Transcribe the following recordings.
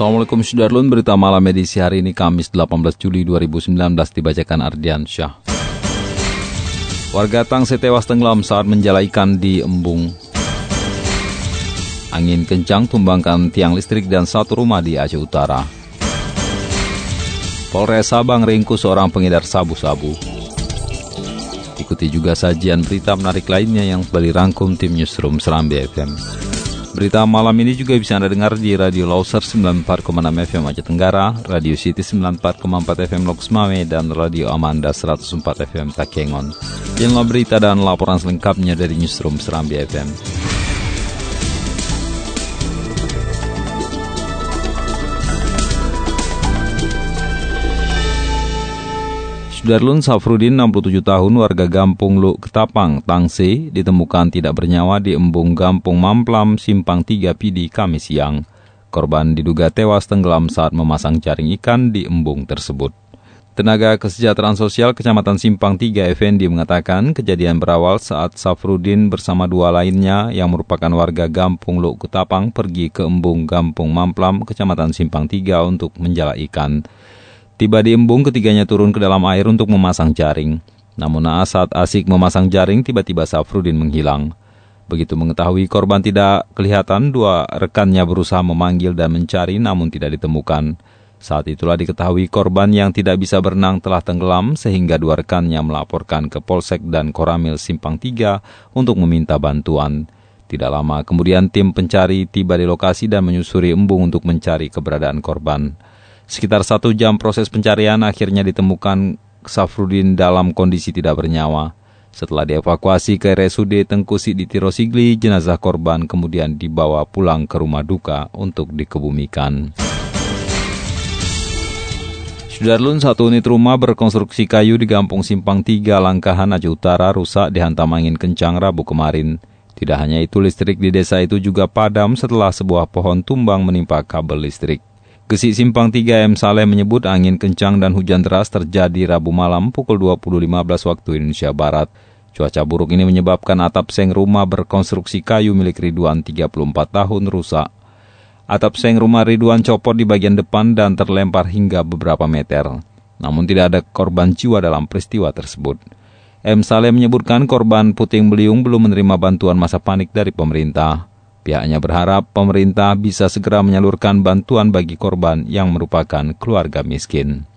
Assalamualaikum Sudarlun, berita malam edisi hari ini Kamis 18 Juli 2019 dibacakan Ardian Syah. Warga Tangse tewas tenggelam saat menjala ikan di embung. Angin kencang tumbangkan tiang listrik dan satu rumah di Aceh Utara. Polres Sabang ringkus seorang pengedar sabu-sabu. Ikuti juga sajian berita menarik lainnya yang telah dirangkum tim Newsroom Serambi FM. Berita malam ini juga bisa Anda dengar di Radio Lauser 94,6 FM Aceh Tenggara, Radio City 94,4 FM Loks Mame, dan Radio Amanda 104 FM Takengon. Inilah berita dan laporan selengkapnya dari Newsroom Serambi FM. Sudarlun Safrudin, 67 tahun, warga Gampung Luk Ketapang, Tangse, ditemukan tidak bernyawa di embung Gampung Mamplam, Simpang 3 Pidi, Kamis siang. Korban diduga tewas tenggelam saat memasang jaring ikan di embung tersebut. Tenaga Kesejahteraan Sosial Kecamatan Simpang 3 Effendi mengatakan kejadian berawal saat Safrudin bersama dua lainnya yang merupakan warga Gampung Luk Ketapang pergi ke embung Gampung Mamplam, Kecamatan Simpang 3 untuk menjala ikan. Tiba di embung, ketiganya turun ke dalam air untuk memasang jaring. Namun naas saat asik memasang jaring, tiba-tiba Safrudin menghilang. Begitu mengetahui korban tidak kelihatan, dua rekannya berusaha memanggil dan mencari namun tidak ditemukan. Saat itulah diketahui korban yang tidak bisa berenang telah tenggelam sehingga dua rekannya melaporkan ke Polsek dan Koramil Simpang 3 untuk meminta bantuan. Tidak lama kemudian tim pencari tiba di lokasi dan menyusuri embung untuk mencari keberadaan korban. Sekitar satu jam proses pencarian akhirnya ditemukan Safrudin dalam kondisi tidak bernyawa. Setelah dievakuasi ke RSUD Tengkusi di Tirosigli, jenazah korban kemudian dibawa pulang ke rumah duka untuk dikebumikan. Sudarlun, satu unit rumah berkonstruksi kayu di Gampung Simpang 3 Langkahan Aceh Utara rusak dihantam angin kencang Rabu kemarin. Tidak hanya itu, listrik di desa itu juga padam setelah sebuah pohon tumbang menimpa kabel listrik. Gesi Simpang 3 M Saleh menyebut angin kencang dan hujan deras terjadi Rabu malam pukul 20.15 waktu Indonesia Barat. Cuaca buruk ini menyebabkan atap seng rumah berkonstruksi kayu milik Ridwan 34 tahun rusak. Atap seng rumah Ridwan copot di bagian depan dan terlempar hingga beberapa meter. Namun tidak ada korban jiwa dalam peristiwa tersebut. M. Saleh menyebutkan korban puting beliung belum menerima bantuan masa panik dari pemerintah. Pihaknya berharap pemerintah bisa segera menyalurkan bantuan bagi korban yang merupakan keluarga miskin.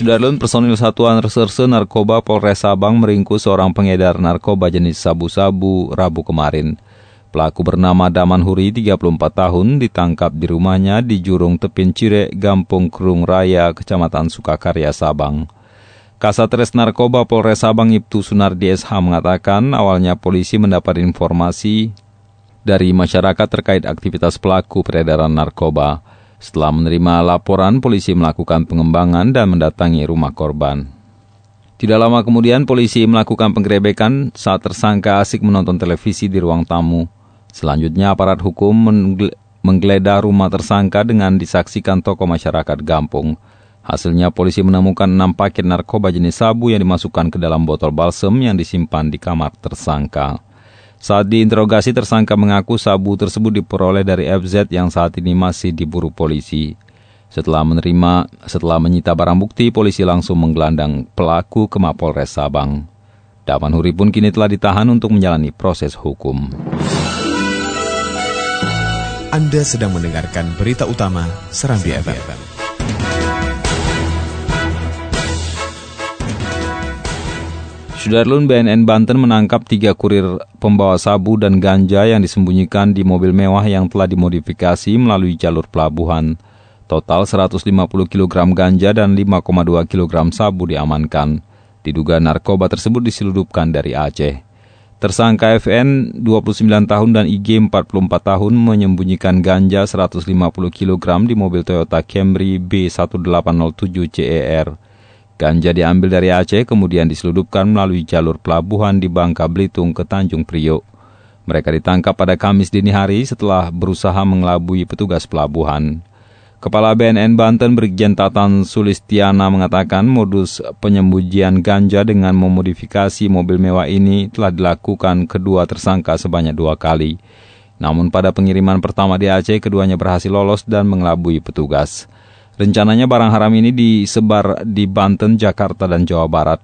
Sudarlun personil Satuan Reserse Narkoba Polres Sabang meringkus seorang pengedar narkoba jenis sabu-sabu Rabu kemarin. Pelaku bernama Daman Huri, 34 tahun, ditangkap di rumahnya di Jurung Tepin Cire, Gampung Kerung Raya, Kecamatan Sukakarya, Sabang. Kasatres Narkoba Polres Sabang Ibtu Sunardi SH mengatakan awalnya polisi mendapat informasi dari masyarakat terkait aktivitas pelaku peredaran narkoba. Setelah menerima laporan, polisi melakukan pengembangan dan mendatangi rumah korban. Tidak lama kemudian, polisi melakukan penggerebekan saat tersangka asik menonton televisi di ruang tamu. Selanjutnya, aparat hukum menggeledah rumah tersangka dengan disaksikan tokoh masyarakat Gampung. Hasilnya polisi menemukan 6 paket narkoba jenis sabu yang dimasukkan ke dalam botol balsem yang disimpan di kamar tersangka. Saat diinterogasi, tersangka mengaku sabu tersebut diperoleh dari FZ yang saat ini masih diburu polisi. Setelah menerima, setelah menyita barang bukti, polisi langsung menggelandang pelaku ke Mapolres Sabang. Daman Huri pun kini telah ditahan untuk menjalani proses hukum. Anda sedang mendengarkan berita utama Serambi FM. Sudarlun BNN Banten menangkap tiga kurir pembawa sabu dan ganja yang disembunyikan di mobil mewah yang telah dimodifikasi melalui jalur pelabuhan. Total 150 kg ganja dan 5,2 kg sabu diamankan. Diduga narkoba tersebut diseludupkan dari Aceh. Tersangka FN 29 tahun dan IG 44 tahun menyembunyikan ganja 150 kg di mobil Toyota Camry B1807 CER. Ganja diambil dari Aceh kemudian diseludupkan melalui jalur pelabuhan di Bangka Belitung ke Tanjung Priok. Mereka ditangkap pada Kamis dini hari setelah berusaha mengelabui petugas pelabuhan. Kepala BNN Banten Brigjen Tatan Sulistiana mengatakan modus penyembunyian ganja dengan memodifikasi mobil mewah ini telah dilakukan kedua tersangka sebanyak dua kali. Namun pada pengiriman pertama di Aceh, keduanya berhasil lolos dan mengelabui petugas. Rencananya barang haram ini disebar di Banten, Jakarta, dan Jawa Barat.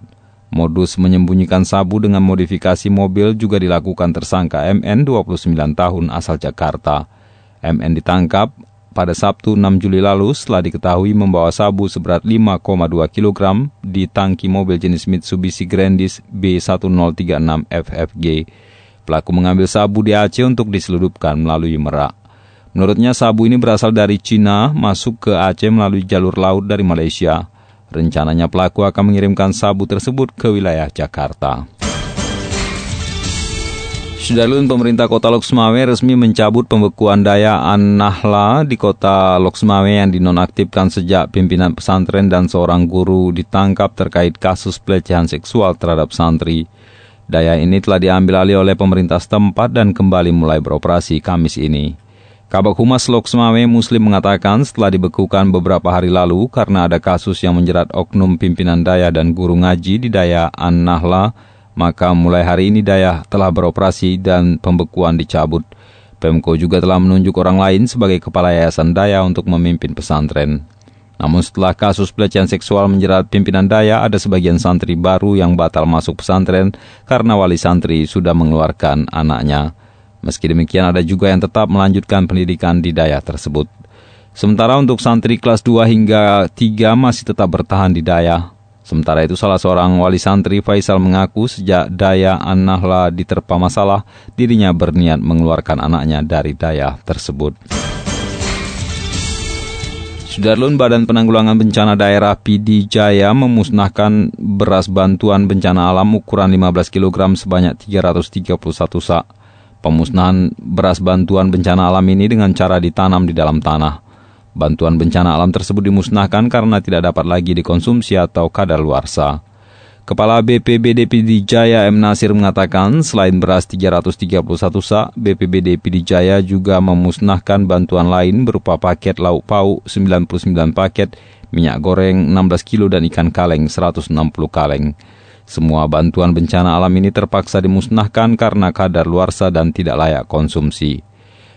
Modus menyembunyikan sabu dengan modifikasi mobil juga dilakukan tersangka MN 29 tahun asal Jakarta. MN ditangkap pada Sabtu 6 Juli lalu setelah diketahui membawa sabu seberat 5,2 kg di tangki mobil jenis Mitsubishi Grandis B1036 FFG. Pelaku mengambil sabu di Aceh untuk diseludupkan melalui Merak. Menurutnya sabu ini berasal dari Cina masuk ke Aceh melalui jalur laut dari Malaysia. Rencananya pelaku akan mengirimkan sabu tersebut ke wilayah Jakarta. Sudarlun pemerintah kota Loksmawe resmi mencabut pembekuan daya An-Nahla di kota Loksmawe yang dinonaktifkan sejak pimpinan pesantren dan seorang guru ditangkap terkait kasus pelecehan seksual terhadap santri. Daya ini telah diambil alih oleh pemerintah setempat dan kembali mulai beroperasi Kamis ini. Kabak Humas Loksmawe Muslim mengatakan setelah dibekukan beberapa hari lalu karena ada kasus yang menjerat oknum pimpinan daya dan guru ngaji di daya An-Nahla, maka mulai hari ini Daya telah beroperasi dan pembekuan dicabut. Pemko juga telah menunjuk orang lain sebagai kepala yayasan Daya untuk memimpin pesantren. Namun setelah kasus pelecehan seksual menjerat pimpinan Daya, ada sebagian santri baru yang batal masuk pesantren karena wali santri sudah mengeluarkan anaknya. Meski demikian ada juga yang tetap melanjutkan pendidikan di Daya tersebut. Sementara untuk santri kelas 2 hingga 3 masih tetap bertahan di Daya. Sementara itu salah seorang wali santri Faisal mengaku sejak daya An-Nahla diterpa masalah, dirinya berniat mengeluarkan anaknya dari daya tersebut. Sudarlun Badan Penanggulangan Bencana Daerah PD Jaya memusnahkan beras bantuan bencana alam ukuran 15 kg sebanyak 331 sak. Pemusnahan beras bantuan bencana alam ini dengan cara ditanam di dalam tanah. Bantuan bencana alam tersebut dimusnahkan karena tidak dapat lagi dikonsumsi atau kadaluarsa. Kepala BPBD PD Jaya M. Nasir mengatakan selain beras 331 sak, BPBD PD Jaya juga memusnahkan bantuan lain berupa paket lauk pauk 99 paket, minyak goreng 16 kilo dan ikan kaleng 160 kaleng. Semua bantuan bencana alam ini terpaksa dimusnahkan karena kadar luarsa dan tidak layak konsumsi.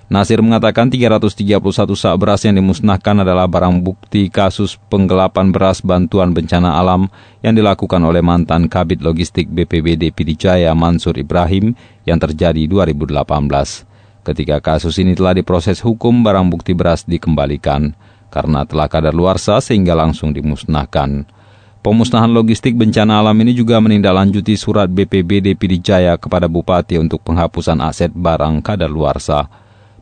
Nasir mengatakan 331 sak beras yang dimusnahkan adalah barang bukti kasus penggelapan beras bantuan bencana alam yang dilakukan oleh mantan Kabit Logistik BPBD Pidijaya Mansur Ibrahim yang terjadi 2018. Ketika kasus ini telah diproses hukum, barang bukti beras dikembalikan karena telah kadar luarsa sehingga langsung dimusnahkan. Pemusnahan logistik bencana alam ini juga menindaklanjuti surat BPBD Pidijaya kepada Bupati untuk penghapusan aset barang kadar luarsa.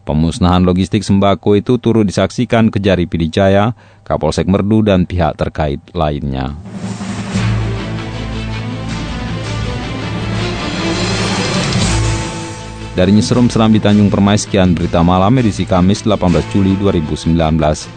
Pemusnahan logistik sembako itu turut disaksikan Kejari Pidijaya, Kapolsek Merdu, dan pihak terkait lainnya. Dari Newsroom Serambi Tanjung Permai, sekian berita malam edisi Kamis 18 Juli 2019.